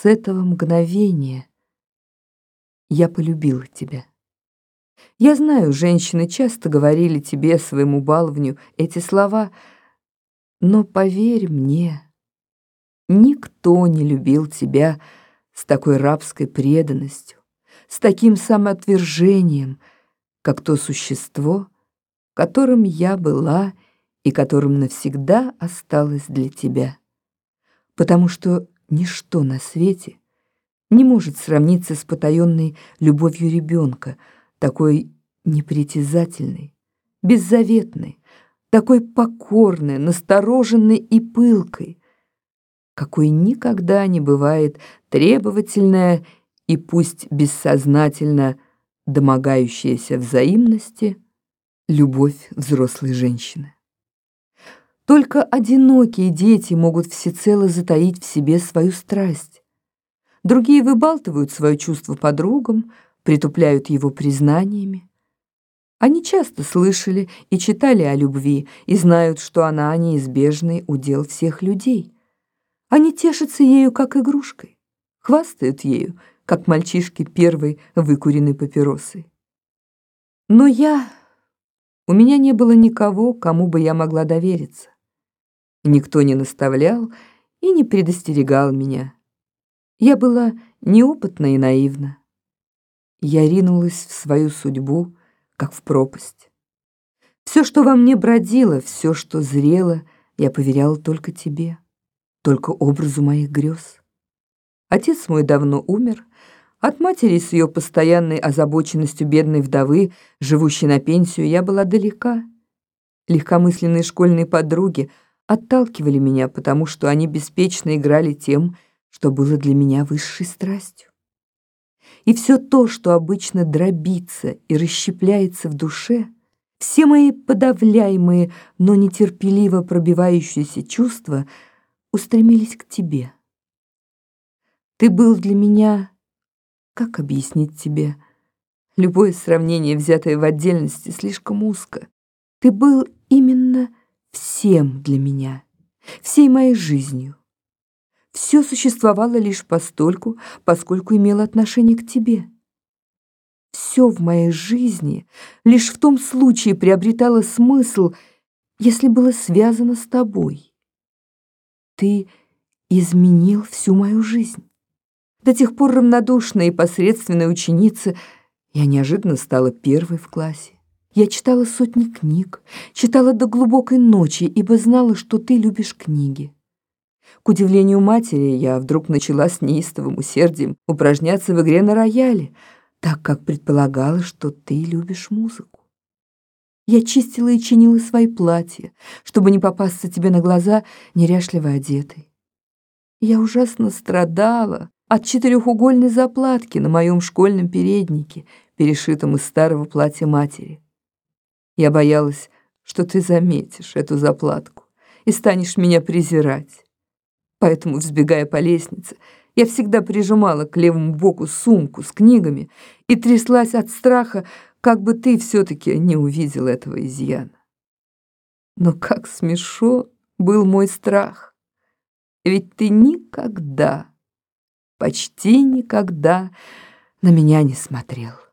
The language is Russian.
с этого мгновения я полюбила тебя. Я знаю, женщины часто говорили тебе, своему баловню, эти слова, но поверь мне, никто не любил тебя с такой рабской преданностью, с таким самоотвержением, как то существо, которым я была и которым навсегда осталась для тебя. Потому что ничто на свете не может сравниться с потаенной любовью ребенка, такой непритязательной, беззаветной, такой покорной, настороженной и пылкой, какой никогда не бывает требовательная и пусть бессознательно домогающаяся взаимности любовь взрослой женщины. Только одинокие дети могут всецело затаить в себе свою страсть. Другие выбалтывают свое чувство подругам, притупляют его признаниями. Они часто слышали и читали о любви и знают, что она неизбежный удел всех людей. Они тешатся ею как игрушкой, хвастают ею, как мальчишки первой выкуренной папиросой. Но я... У меня не было никого, кому бы я могла довериться. Никто не наставлял и не предостерегал меня. Я была неопытна и наивна. Я ринулась в свою судьбу, как в пропасть. Все, что во мне бродило, все, что зрело, я поверяла только тебе, только образу моих грез. Отец мой давно умер, от матери с ее постоянной озабоченностью бедной вдовы, живущей на пенсию, я была далека. Легкомысленные школьные подруги отталкивали меня, потому что они беспечно играли тем, что было для меня высшей страстью. И все то, что обычно дробится и расщепляется в душе, все мои подавляемые, но нетерпеливо пробивающиеся чувства устремились к тебе. Ты был для меня как объяснить тебе? Любое сравнение, взятое в отдельности, слишком узко. Ты был именно всем для меня, всей моей жизнью. Все существовало лишь постольку, поскольку имело отношение к тебе. Все в моей жизни лишь в том случае приобретало смысл, если было связано с тобой. Ты изменил всю мою жизнь. До тех пор равнодушная и посредственная ученица, я неожиданно стала первой в классе. Я читала сотни книг, читала до глубокой ночи, ибо знала, что ты любишь книги. К удивлению матери, я вдруг начала с неистовым усердием упражняться в игре на рояле, так как предполагала, что ты любишь музыку. Я чистила и чинила свои платья, чтобы не попасться тебе на глаза неряшливо одетой. Я ужасно страдала, от четырехугольной заплатки на моем школьном переднике, перешитом из старого платья матери. Я боялась, что ты заметишь эту заплатку и станешь меня презирать. Поэтому, взбегая по лестнице, я всегда прижимала к левому боку сумку с книгами и тряслась от страха, как бы ты все-таки не увидел этого изъяна. Но как смешон был мой страх. Ведь ты никогда почти никогда на меня не смотрел.